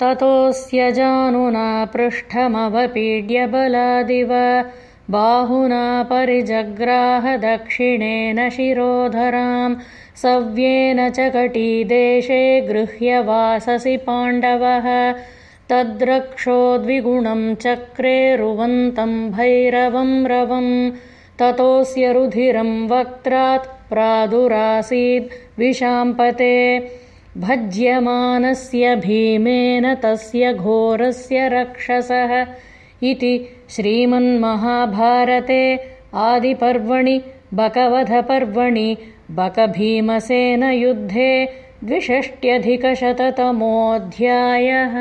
ततोऽस्य जानुना पृष्ठमवपीड्य बलादिव बाहुना परिजग्राह दक्षिणेन शिरोधराम्। सव्येन च कटीदेशे गृह्य वाससि पाण्डवः। तद्रक्षोद्विगुणम् चक्रे रुवन्तम् भैरवम् रवम्। ततोऽस्य रुधिरम् वक्त्रात् प्रादुरासीद् विशाम्पते भज्यमानस्य भीमेन तस्य घोरस्य रक्षसः इति श्रीमन्महाभारते आदिपर्वणि बकवधपर्वणि बकभीमसेनयुद्धे द्विषष्ट्यधिकशततमोऽध्यायः